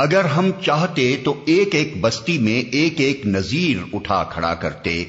اگر ہم چاہتے تو ایک ایک بستی میں ایک ایک نذیر اٹھا کھڑا کرتے۔